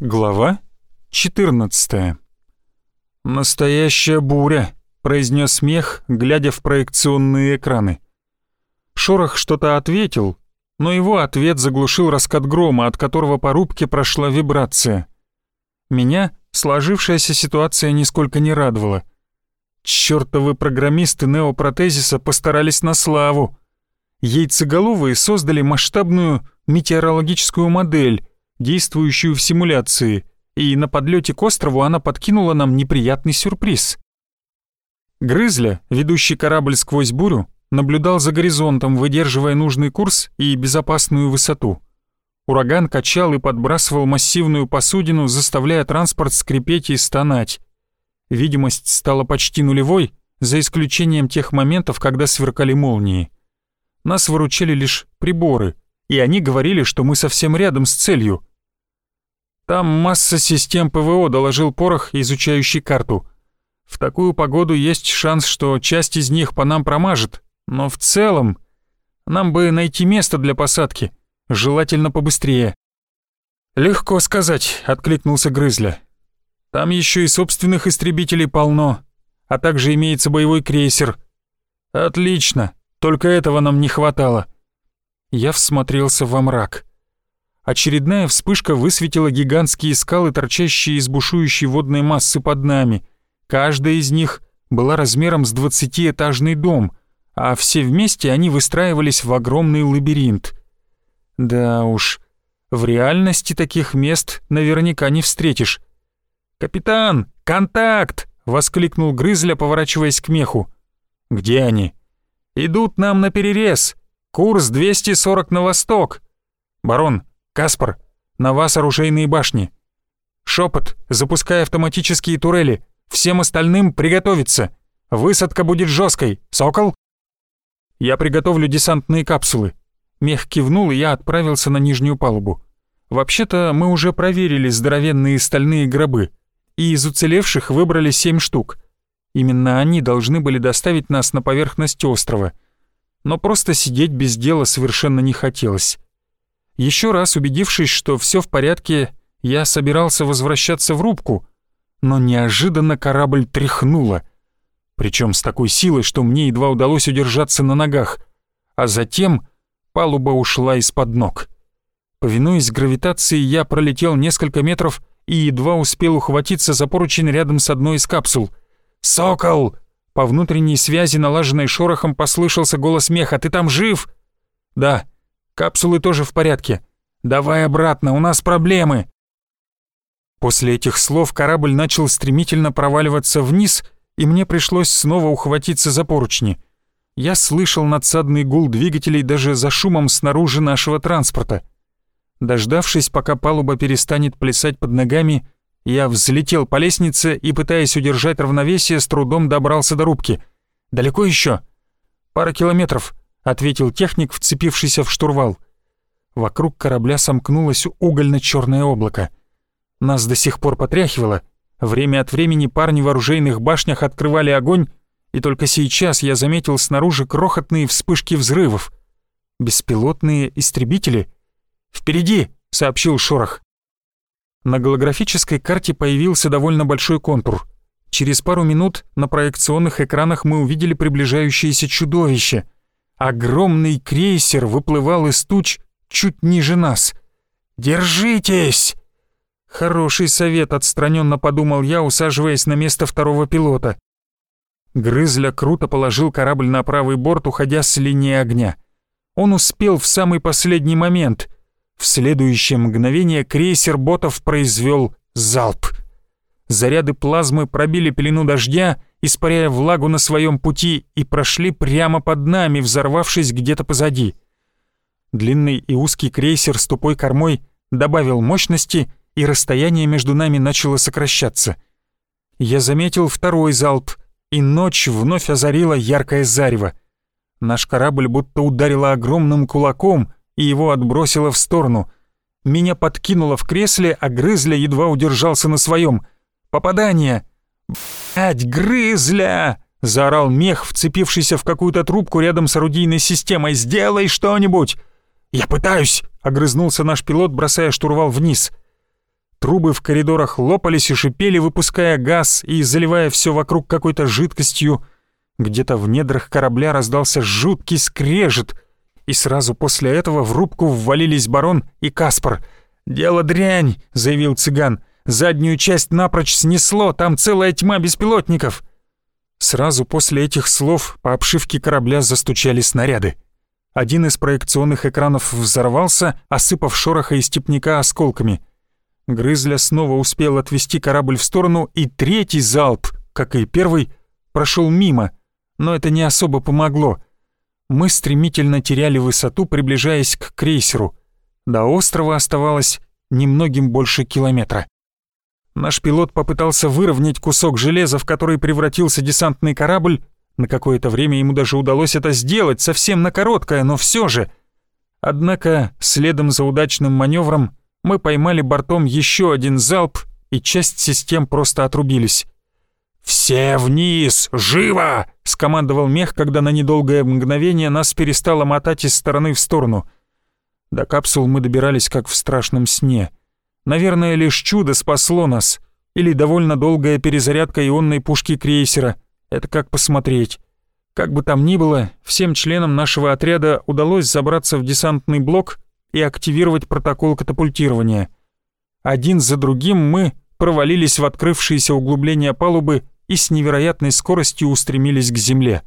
Глава 14 «Настоящая буря», — произнес смех, глядя в проекционные экраны. Шорох что-то ответил, но его ответ заглушил раскат грома, от которого по рубке прошла вибрация. Меня сложившаяся ситуация нисколько не радовала. Чёртовы программисты неопротезиса постарались на славу. Яйцеголовые создали масштабную метеорологическую модель, действующую в симуляции, и на подлете к острову она подкинула нам неприятный сюрприз. Грызля, ведущий корабль сквозь бурю, наблюдал за горизонтом, выдерживая нужный курс и безопасную высоту. Ураган качал и подбрасывал массивную посудину, заставляя транспорт скрипеть и стонать. Видимость стала почти нулевой, за исключением тех моментов, когда сверкали молнии. Нас выручили лишь приборы — и они говорили, что мы совсем рядом с целью. Там масса систем ПВО, доложил Порох, изучающий карту. В такую погоду есть шанс, что часть из них по нам промажет, но в целом нам бы найти место для посадки, желательно побыстрее. «Легко сказать», — откликнулся Грызля. «Там еще и собственных истребителей полно, а также имеется боевой крейсер». «Отлично, только этого нам не хватало». Я всмотрелся во мрак. Очередная вспышка высветила гигантские скалы, торчащие из бушующей водной массы под нами. Каждая из них была размером с двадцатиэтажный дом, а все вместе они выстраивались в огромный лабиринт. Да уж, в реальности таких мест наверняка не встретишь. «Капитан, контакт!» — воскликнул Грызля, поворачиваясь к меху. «Где они?» «Идут нам на перерез!» Курс 240 на восток. Барон, Каспар, на вас оружейные башни. Шепот, запускай автоматические турели. Всем остальным приготовиться. Высадка будет жесткой. Сокол? Я приготовлю десантные капсулы. Мех кивнул, и я отправился на нижнюю палубу. Вообще-то мы уже проверили здоровенные стальные гробы, и из уцелевших выбрали семь штук. Именно они должны были доставить нас на поверхность острова — но просто сидеть без дела совершенно не хотелось. Еще раз убедившись, что все в порядке, я собирался возвращаться в рубку, но неожиданно корабль тряхнуло, причем с такой силой, что мне едва удалось удержаться на ногах, а затем палуба ушла из-под ног. Повинуясь гравитации, я пролетел несколько метров и едва успел ухватиться за поручень рядом с одной из капсул. «Сокол!» По внутренней связи, налаженной шорохом, послышался голос меха. «Ты там жив?» «Да. Капсулы тоже в порядке. Давай обратно, у нас проблемы». После этих слов корабль начал стремительно проваливаться вниз, и мне пришлось снова ухватиться за поручни. Я слышал надсадный гул двигателей даже за шумом снаружи нашего транспорта. Дождавшись, пока палуба перестанет плясать под ногами, я взлетел по лестнице и, пытаясь удержать равновесие, с трудом добрался до рубки. «Далеко еще?» «Пара километров», — ответил техник, вцепившийся в штурвал. Вокруг корабля сомкнулось угольно-черное облако. Нас до сих пор потряхивало. Время от времени парни в оружейных башнях открывали огонь, и только сейчас я заметил снаружи крохотные вспышки взрывов. Беспилотные истребители. «Впереди!» — сообщил Шорох. На голографической карте появился довольно большой контур. Через пару минут на проекционных экранах мы увидели приближающееся чудовище. Огромный крейсер выплывал из туч чуть ниже нас. «Держитесь!» Хороший совет, отстраненно подумал я, усаживаясь на место второго пилота. Грызля круто положил корабль на правый борт, уходя с линии огня. Он успел в самый последний момент. В следующее мгновение крейсер ботов произвел залп. Заряды плазмы пробили пелену дождя, испаряя влагу на своем пути и прошли прямо под нами, взорвавшись где-то позади. Длинный и узкий крейсер с тупой кормой добавил мощности, и расстояние между нами начало сокращаться. Я заметил второй залп, и ночь вновь озарила яркое зарево. Наш корабль будто ударило огромным кулаком — и его отбросило в сторону. Меня подкинуло в кресле, а Грызля едва удержался на своем. «Попадание!» «Блядь, Грызля!» — заорал мех, вцепившийся в какую-то трубку рядом с орудийной системой. «Сделай что-нибудь!» «Я пытаюсь!» — огрызнулся наш пилот, бросая штурвал вниз. Трубы в коридорах лопались и шипели, выпуская газ и заливая все вокруг какой-то жидкостью. Где-то в недрах корабля раздался жуткий скрежет, и сразу после этого в рубку ввалились барон и Каспар. «Дело дрянь», — заявил цыган. «Заднюю часть напрочь снесло, там целая тьма беспилотников». Сразу после этих слов по обшивке корабля застучали снаряды. Один из проекционных экранов взорвался, осыпав шороха и степняка осколками. Грызля снова успел отвести корабль в сторону, и третий залп, как и первый, прошел мимо, но это не особо помогло. Мы стремительно теряли высоту, приближаясь к крейсеру. До острова оставалось немногим больше километра. Наш пилот попытался выровнять кусок железа, в который превратился десантный корабль. На какое-то время ему даже удалось это сделать, совсем на короткое, но все же. Однако, следом за удачным маневром, мы поймали бортом еще один залп, и часть систем просто отрубились. «Все вниз! Живо!» — скомандовал мех, когда на недолгое мгновение нас перестало мотать из стороны в сторону. До капсул мы добирались как в страшном сне — Наверное, лишь чудо спасло нас. Или довольно долгая перезарядка ионной пушки крейсера. Это как посмотреть. Как бы там ни было, всем членам нашего отряда удалось забраться в десантный блок и активировать протокол катапультирования. Один за другим мы провалились в открывшиеся углубления палубы и с невероятной скоростью устремились к земле.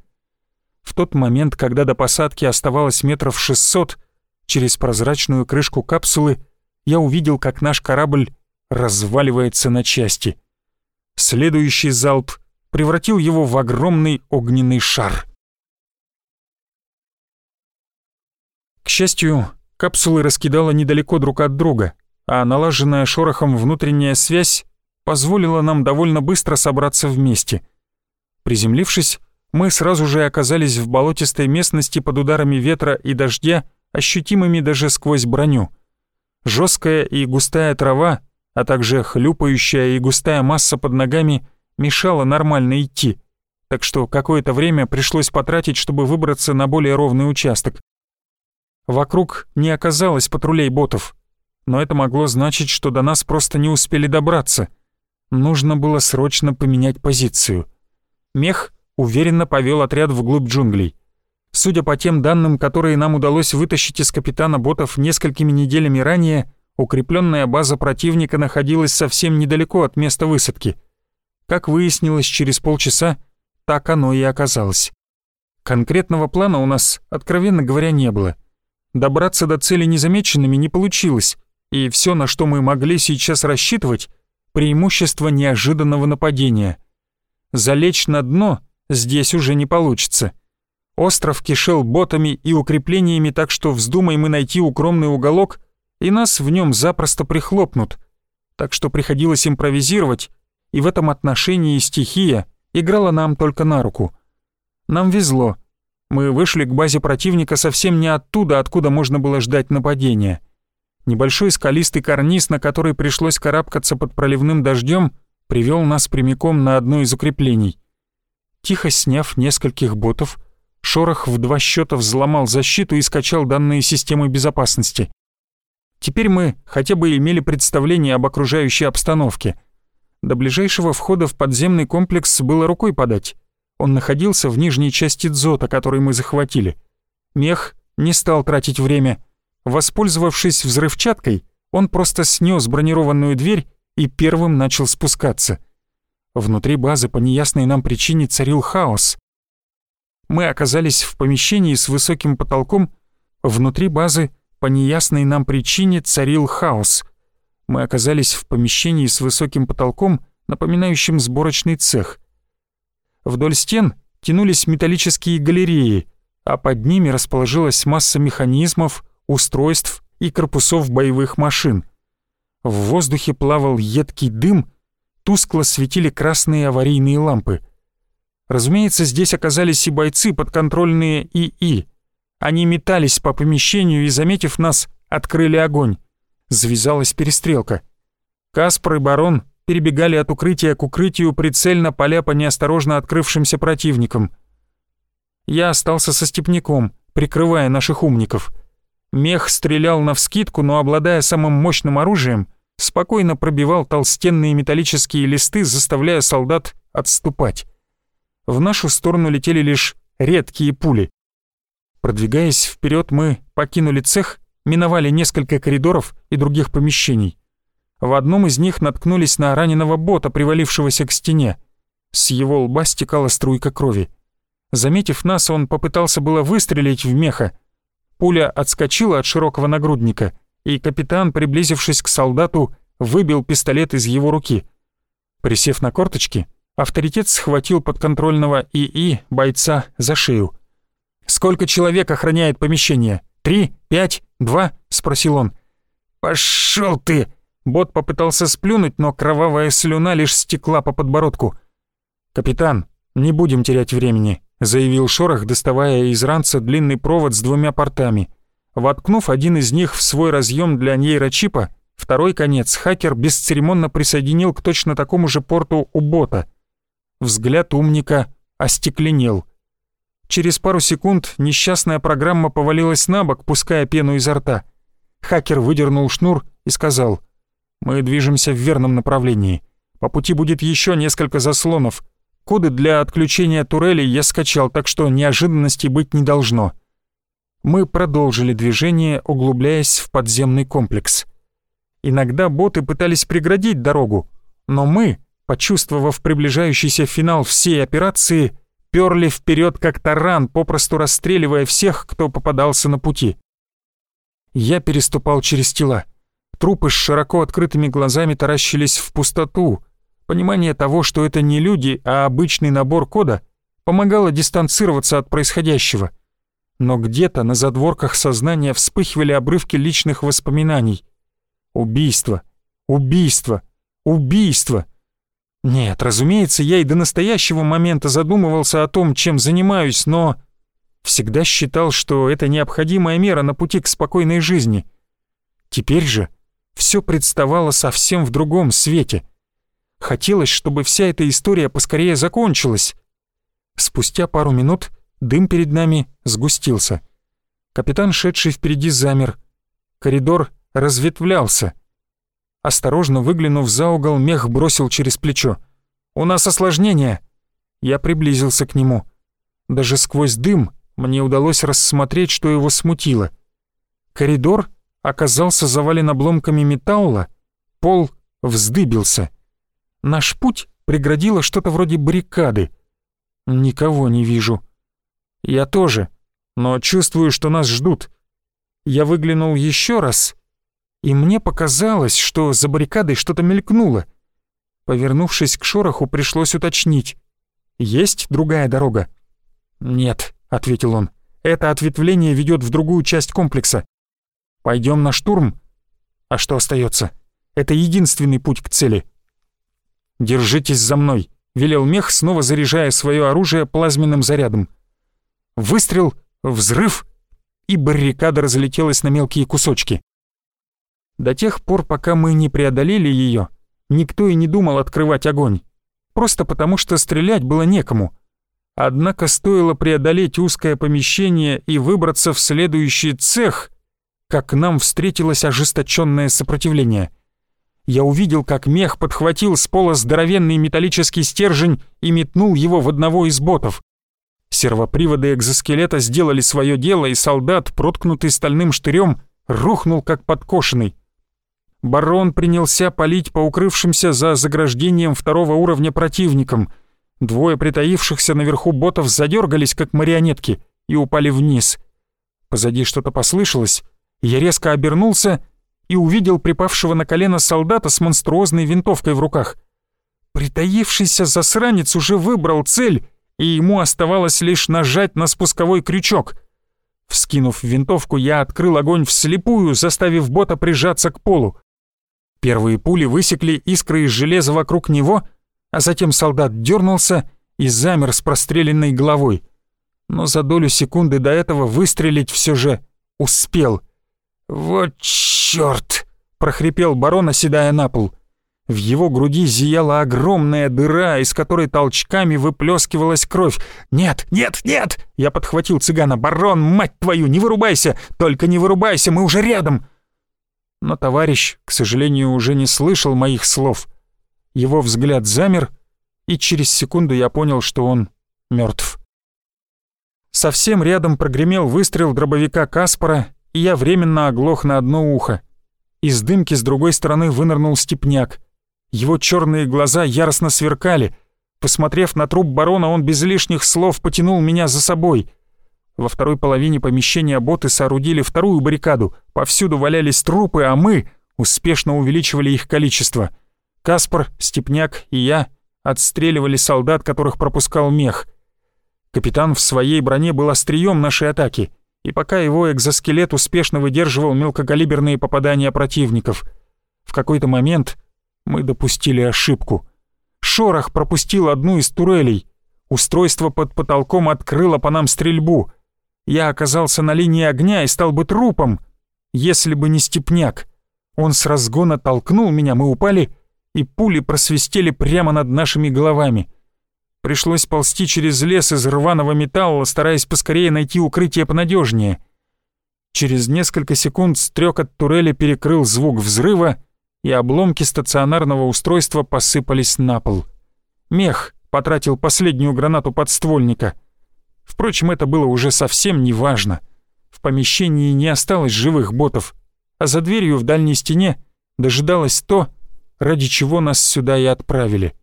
В тот момент, когда до посадки оставалось метров 600, через прозрачную крышку капсулы я увидел, как наш корабль разваливается на части. Следующий залп превратил его в огромный огненный шар. К счастью, капсулы раскидала недалеко друг от друга, а налаженная шорохом внутренняя связь позволила нам довольно быстро собраться вместе. Приземлившись, мы сразу же оказались в болотистой местности под ударами ветра и дождя, ощутимыми даже сквозь броню. Жесткая и густая трава, а также хлюпающая и густая масса под ногами мешала нормально идти, так что какое-то время пришлось потратить, чтобы выбраться на более ровный участок. Вокруг не оказалось патрулей ботов, но это могло значить, что до нас просто не успели добраться. Нужно было срочно поменять позицию. Мех уверенно повел отряд вглубь джунглей. Судя по тем данным, которые нам удалось вытащить из капитана ботов несколькими неделями ранее, укрепленная база противника находилась совсем недалеко от места высадки. Как выяснилось через полчаса, так оно и оказалось. Конкретного плана у нас, откровенно говоря, не было. Добраться до цели незамеченными не получилось, и все, на что мы могли сейчас рассчитывать, преимущество неожиданного нападения. Залечь на дно здесь уже не получится — Остров кишел ботами и укреплениями, так что вздумай мы найти укромный уголок, и нас в нем запросто прихлопнут. Так что приходилось импровизировать, и в этом отношении стихия играла нам только на руку. Нам везло. Мы вышли к базе противника совсем не оттуда, откуда можно было ждать нападения. Небольшой скалистый карниз, на который пришлось карабкаться под проливным дождем, привел нас прямиком на одно из укреплений. Тихо сняв нескольких ботов, Шорох в два счета взломал защиту и скачал данные системы безопасности. Теперь мы хотя бы имели представление об окружающей обстановке. До ближайшего входа в подземный комплекс было рукой подать. Он находился в нижней части дзота, который мы захватили. Мех не стал тратить время. Воспользовавшись взрывчаткой, он просто снес бронированную дверь и первым начал спускаться. Внутри базы по неясной нам причине царил хаос мы оказались в помещении с высоким потолком. Внутри базы по неясной нам причине царил хаос. Мы оказались в помещении с высоким потолком, напоминающим сборочный цех. Вдоль стен тянулись металлические галереи, а под ними расположилась масса механизмов, устройств и корпусов боевых машин. В воздухе плавал едкий дым, тускло светили красные аварийные лампы — Разумеется, здесь оказались и бойцы, подконтрольные ИИ. Они метались по помещению и, заметив нас, открыли огонь. Завязалась перестрелка. Каспар и Барон перебегали от укрытия к укрытию, прицельно поля по неосторожно открывшимся противникам. Я остался со степняком, прикрывая наших умников. Мех стрелял навскидку, но, обладая самым мощным оружием, спокойно пробивал толстенные металлические листы, заставляя солдат отступать. В нашу сторону летели лишь редкие пули. Продвигаясь вперед, мы покинули цех, миновали несколько коридоров и других помещений. В одном из них наткнулись на раненого бота, привалившегося к стене. С его лба стекала струйка крови. Заметив нас, он попытался было выстрелить в меха. Пуля отскочила от широкого нагрудника, и капитан, приблизившись к солдату, выбил пистолет из его руки. Присев на корточки, авторитет схватил подконтрольного ИИ бойца за шею. «Сколько человек охраняет помещение? Три? Пять? Два?» — спросил он. «Пошёл ты!» Бот попытался сплюнуть, но кровавая слюна лишь стекла по подбородку. «Капитан, не будем терять времени», — заявил Шорох, доставая из ранца длинный провод с двумя портами. Воткнув один из них в свой разъем для нейрочипа, второй конец хакер бесцеремонно присоединил к точно такому же порту у бота. Взгляд умника остекленел. Через пару секунд несчастная программа повалилась на бок, пуская пену изо рта. Хакер выдернул шнур и сказал, «Мы движемся в верном направлении. По пути будет еще несколько заслонов. Коды для отключения турелей я скачал, так что неожиданностей быть не должно». Мы продолжили движение, углубляясь в подземный комплекс. Иногда боты пытались преградить дорогу, но мы, почувствовав приближающийся финал всей операции, перли вперед как таран, попросту расстреливая всех, кто попадался на пути. Я переступал через тела. Трупы с широко открытыми глазами таращились в пустоту. Понимание того, что это не люди, а обычный набор кода, помогало дистанцироваться от происходящего. Но где-то на задворках сознания вспыхивали обрывки личных воспоминаний. Убийство, убийство, убийство — нет, разумеется, я и до настоящего момента задумывался о том, чем занимаюсь, но всегда считал, что это необходимая мера на пути к спокойной жизни. Теперь же все представало совсем в другом свете. Хотелось, чтобы вся эта история поскорее закончилась. Спустя пару минут дым перед нами сгустился. Капитан, шедший впереди, замер. Коридор разветвлялся — Осторожно выглянув за угол, мех бросил через плечо. «У нас осложнение!» Я приблизился к нему. Даже сквозь дым мне удалось рассмотреть, что его смутило. Коридор оказался завален обломками металла, пол вздыбился. Наш путь преградило что-то вроде баррикады. Никого не вижу. Я тоже, но чувствую, что нас ждут. Я выглянул еще раз и мне показалось, что за баррикадой что-то мелькнуло. Повернувшись к шороху, пришлось уточнить. «Есть другая дорога?» «Нет», — ответил он. «Это ответвление ведет в другую часть комплекса. Пойдем на штурм?» «А что остается? Это единственный путь к цели». «Держитесь за мной», — велел мех, снова заряжая свое оружие плазменным зарядом. Выстрел, взрыв, и баррикада разлетелась на мелкие кусочки. До тех пор, пока мы не преодолели ее, никто и не думал открывать огонь. Просто потому, что стрелять было некому. Однако стоило преодолеть узкое помещение и выбраться в следующий цех, как нам встретилось ожесточенное сопротивление. Я увидел, как мех подхватил с пола здоровенный металлический стержень и метнул его в одного из ботов. Сервоприводы экзоскелета сделали свое дело, и солдат, проткнутый стальным штырем, рухнул как подкошенный барон принялся палить по укрывшимся за заграждением второго уровня противникам. Двое притаившихся наверху ботов задергались, как марионетки, и упали вниз. Позади что-то послышалось, я резко обернулся и увидел припавшего на колено солдата с монструозной винтовкой в руках. Притаившийся засранец уже выбрал цель, и ему оставалось лишь нажать на спусковой крючок. Вскинув винтовку, я открыл огонь вслепую, заставив бота прижаться к полу. Первые пули высекли искры из железа вокруг него, а затем солдат дернулся и замер с простреленной головой. Но за долю секунды до этого выстрелить все же успел. «Вот чёрт!» — прохрипел барон, оседая на пол. В его груди зияла огромная дыра, из которой толчками выплескивалась кровь. «Нет, нет, нет!» Я подхватил цыгана. «Барон, мать твою, не вырубайся! Только не вырубайся, мы уже рядом!» Но товарищ, к сожалению, уже не слышал моих слов. Его взгляд замер, и через секунду я понял, что он мертв. Совсем рядом прогремел выстрел дробовика Каспара, и я временно оглох на одно ухо. Из дымки с другой стороны вынырнул степняк. Его черные глаза яростно сверкали. Посмотрев на труп барона, он без лишних слов потянул меня за собой. Во второй половине помещения боты соорудили вторую баррикаду. Повсюду валялись трупы, а мы успешно увеличивали их количество. Каспар, Степняк и я отстреливали солдат, которых пропускал мех. Капитан в своей броне был острием нашей атаки, и пока его экзоскелет успешно выдерживал мелкокалиберные попадания противников. В какой-то момент мы допустили ошибку. Шорох пропустил одну из турелей. Устройство под потолком открыло по нам стрельбу — я оказался на линии огня и стал бы трупом, если бы не степняк. Он с разгона толкнул меня, мы упали, и пули просвистели прямо над нашими головами. Пришлось ползти через лес из рваного металла, стараясь поскорее найти укрытие понадежнее. Через несколько секунд стрек от турели перекрыл звук взрыва, и обломки стационарного устройства посыпались на пол. Мех потратил последнюю гранату подствольника — Впрочем, это было уже совсем не важно. В помещении не осталось живых ботов, а за дверью в дальней стене дожидалось то, ради чего нас сюда и отправили.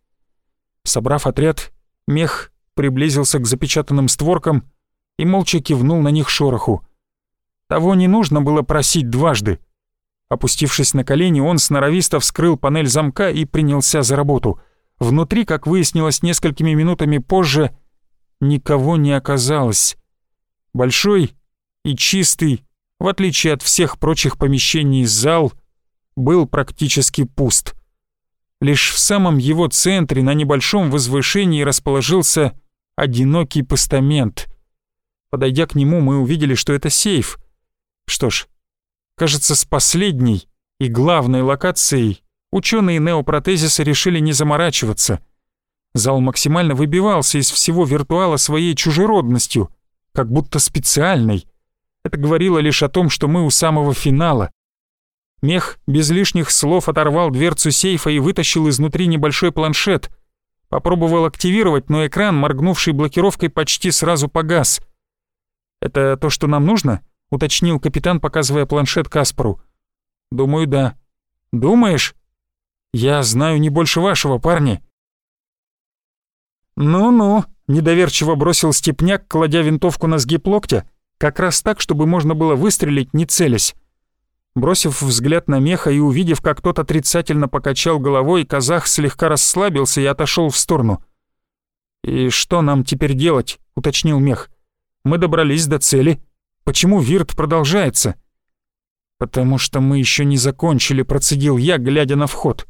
Собрав отряд, мех приблизился к запечатанным створкам и молча кивнул на них шороху. Того не нужно было просить дважды. Опустившись на колени, он сноровисто вскрыл панель замка и принялся за работу. Внутри, как выяснилось несколькими минутами позже, никого не оказалось. Большой и чистый, в отличие от всех прочих помещений зал, был практически пуст. Лишь в самом его центре на небольшом возвышении расположился одинокий постамент. Подойдя к нему, мы увидели, что это сейф. Что ж, кажется, с последней и главной локацией ученые неопротезиса решили не заморачиваться — Зал максимально выбивался из всего виртуала своей чужеродностью, как будто специальной. Это говорило лишь о том, что мы у самого финала. Мех без лишних слов оторвал дверцу сейфа и вытащил изнутри небольшой планшет. Попробовал активировать, но экран, моргнувший блокировкой, почти сразу погас. «Это то, что нам нужно?» — уточнил капитан, показывая планшет Каспару. «Думаю, да». «Думаешь?» «Я знаю не больше вашего, парни». «Ну-ну», — недоверчиво бросил степняк, кладя винтовку на сгиб локтя, как раз так, чтобы можно было выстрелить, не целясь. Бросив взгляд на меха и увидев, как тот отрицательно покачал головой, казах слегка расслабился и отошел в сторону. «И что нам теперь делать?» — уточнил мех. «Мы добрались до цели. Почему вирт продолжается?» «Потому что мы еще не закончили», — процедил я, глядя на вход.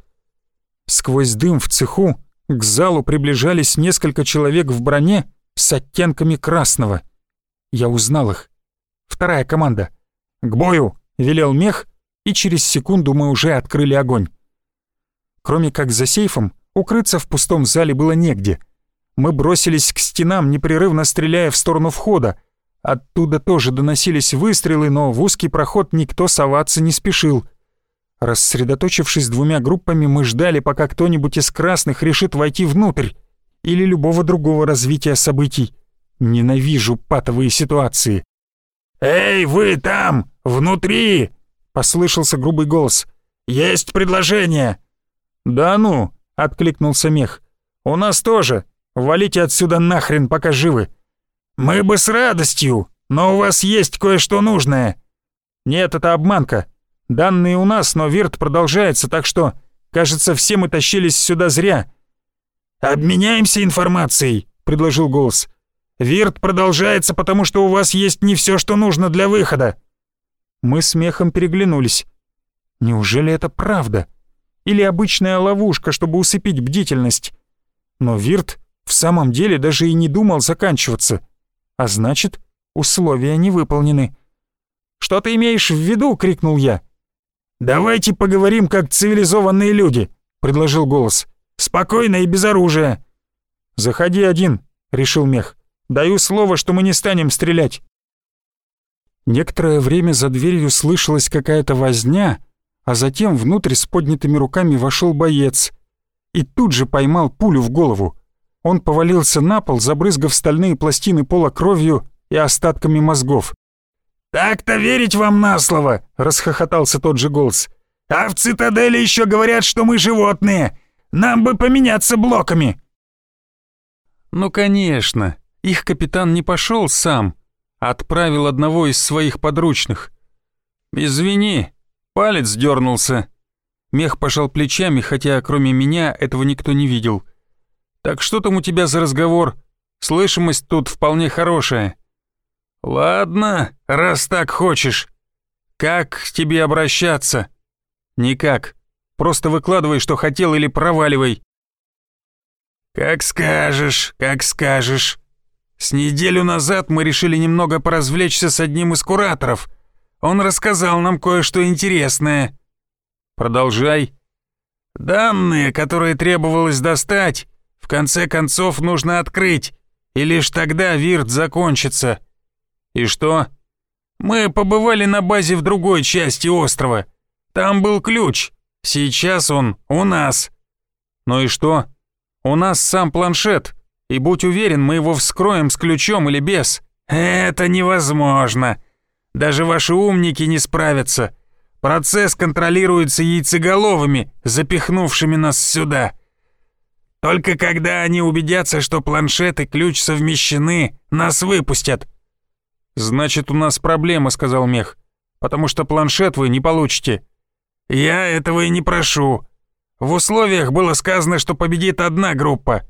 Сквозь дым в цеху к залу приближались несколько человек в броне с оттенками красного. Я узнал их. Вторая команда. «К бою!» — велел мех, и через секунду мы уже открыли огонь. Кроме как за сейфом, укрыться в пустом зале было негде. Мы бросились к стенам, непрерывно стреляя в сторону входа. Оттуда тоже доносились выстрелы, но в узкий проход никто соваться не спешил — Рассредоточившись двумя группами, мы ждали, пока кто-нибудь из красных решит войти внутрь или любого другого развития событий. Ненавижу патовые ситуации. «Эй, вы там, внутри!» — послышался грубый голос. «Есть предложение!» «Да ну!» — откликнулся мех. «У нас тоже. Валите отсюда нахрен, пока живы!» «Мы бы с радостью, но у вас есть кое-что нужное!» «Нет, это обманка. Данные у нас, но вирт продолжается, так что, кажется, все мы тащились сюда зря». «Обменяемся информацией», — предложил голос. «Вирт продолжается, потому что у вас есть не все, что нужно для выхода». Мы смехом переглянулись. Неужели это правда? Или обычная ловушка, чтобы усыпить бдительность? Но Вирт в самом деле даже и не думал заканчиваться. А значит, условия не выполнены. «Что ты имеешь в виду?» — крикнул я. «Давайте поговорим как цивилизованные люди», — предложил голос. «Спокойно и без оружия». «Заходи один», — решил мех. «Даю слово, что мы не станем стрелять». Некоторое время за дверью слышалась какая-то возня, а затем внутрь с поднятыми руками вошел боец и тут же поймал пулю в голову. Он повалился на пол, забрызгав стальные пластины пола кровью и остатками мозгов. «Так-то верить вам на слово!» — расхохотался тот же голос. «А в цитадели еще говорят, что мы животные! Нам бы поменяться блоками!» Ну, конечно, их капитан не пошел сам, а отправил одного из своих подручных. «Извини, палец дернулся. Мех пожал плечами, хотя кроме меня этого никто не видел. «Так что там у тебя за разговор? Слышимость тут вполне хорошая». «Ладно, раз так хочешь. Как к тебе обращаться?» «Никак. Просто выкладывай, что хотел, или проваливай». «Как скажешь, как скажешь. С неделю назад мы решили немного поразвлечься с одним из кураторов. Он рассказал нам кое-что интересное». «Продолжай». «Данные, которые требовалось достать, в конце концов нужно открыть, и лишь тогда вирт закончится». «И что?» «Мы побывали на базе в другой части острова. Там был ключ. Сейчас он у нас». «Ну и что?» «У нас сам планшет, и будь уверен, мы его вскроем с ключом или без». «Это невозможно. Даже ваши умники не справятся. Процесс контролируется яйцеголовыми, запихнувшими нас сюда. Только когда они убедятся, что планшет и ключ совмещены, нас выпустят. «Значит, у нас проблема», — сказал Мех. «Потому что планшет вы не получите». «Я этого и не прошу. В условиях было сказано, что победит одна группа».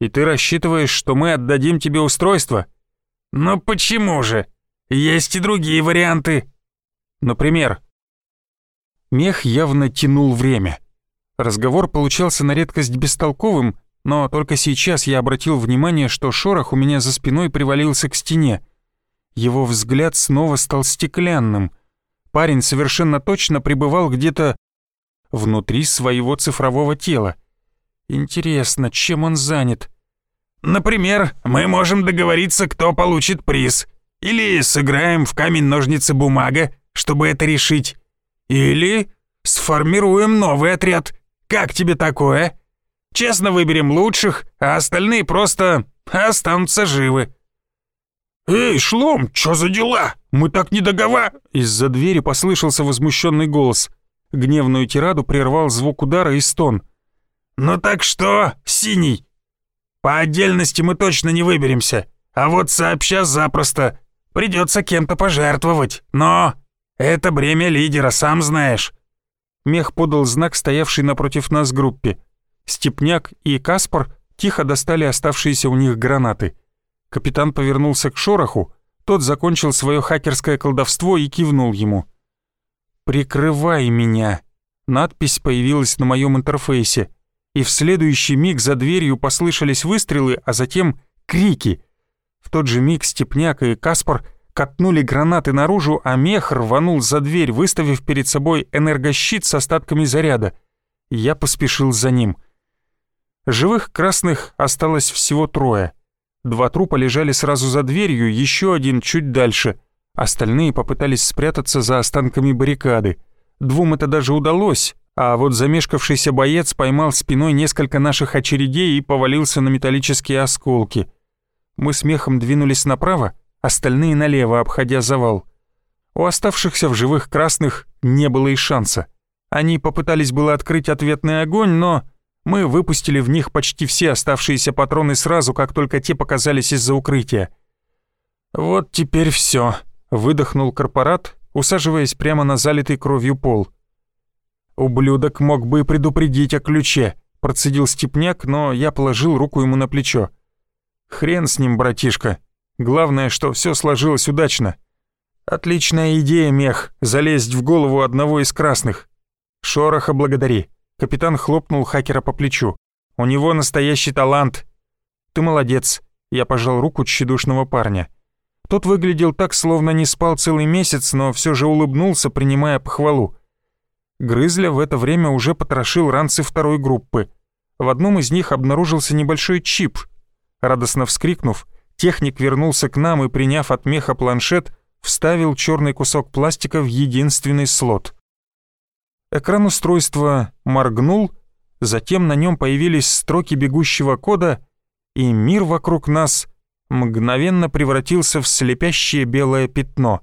«И ты рассчитываешь, что мы отдадим тебе устройство?» «Но почему же? Есть и другие варианты». «Например?» Мех явно тянул время. Разговор получался на редкость бестолковым, но только сейчас я обратил внимание, что шорох у меня за спиной привалился к стене. Его взгляд снова стал стеклянным. Парень совершенно точно пребывал где-то внутри своего цифрового тела. Интересно, чем он занят? Например, мы можем договориться, кто получит приз. Или сыграем в камень-ножницы-бумага, чтобы это решить. Или сформируем новый отряд. Как тебе такое? Честно выберем лучших, а остальные просто останутся живы. «Эй, Шлом, чё за дела? Мы так не догова...» Из-за двери послышался возмущенный голос. Гневную тираду прервал звук удара и стон. «Ну так что, Синий? По отдельности мы точно не выберемся, а вот сообща запросто. Придется кем-то пожертвовать, но это бремя лидера, сам знаешь». Мех подал знак, стоявший напротив нас группе. Степняк и Каспар тихо достали оставшиеся у них гранаты. Капитан повернулся к Шороху, тот закончил свое хакерское колдовство и кивнул ему. «Прикрывай меня!» Надпись появилась на моем интерфейсе, и в следующий миг за дверью послышались выстрелы, а затем крики. В тот же миг Степняк и Каспар катнули гранаты наружу, а мех рванул за дверь, выставив перед собой энергощит с остатками заряда. Я поспешил за ним. Живых красных осталось всего трое — Два трупа лежали сразу за дверью, еще один чуть дальше. Остальные попытались спрятаться за останками баррикады. Двум это даже удалось, а вот замешкавшийся боец поймал спиной несколько наших очередей и повалился на металлические осколки. Мы с мехом двинулись направо, остальные налево, обходя завал. У оставшихся в живых красных не было и шанса. Они попытались было открыть ответный огонь, но мы выпустили в них почти все оставшиеся патроны сразу, как только те показались из-за укрытия. «Вот теперь все, выдохнул корпорат, усаживаясь прямо на залитый кровью пол. «Ублюдок мог бы предупредить о ключе», — процедил Степняк, но я положил руку ему на плечо. «Хрен с ним, братишка. Главное, что все сложилось удачно. Отличная идея, мех, залезть в голову одного из красных. Шороха благодари. Капитан хлопнул хакера по плечу. «У него настоящий талант!» «Ты молодец!» Я пожал руку тщедушного парня. Тот выглядел так, словно не спал целый месяц, но все же улыбнулся, принимая похвалу. Грызля в это время уже потрошил ранцы второй группы. В одном из них обнаружился небольшой чип. Радостно вскрикнув, техник вернулся к нам и, приняв от меха планшет, вставил черный кусок пластика в единственный слот. Экран устройства моргнул, затем на нем появились строки бегущего кода, и мир вокруг нас мгновенно превратился в слепящее белое пятно.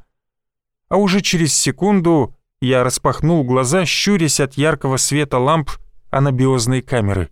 А уже через секунду я распахнул глаза, щурясь от яркого света ламп анабиозной камеры.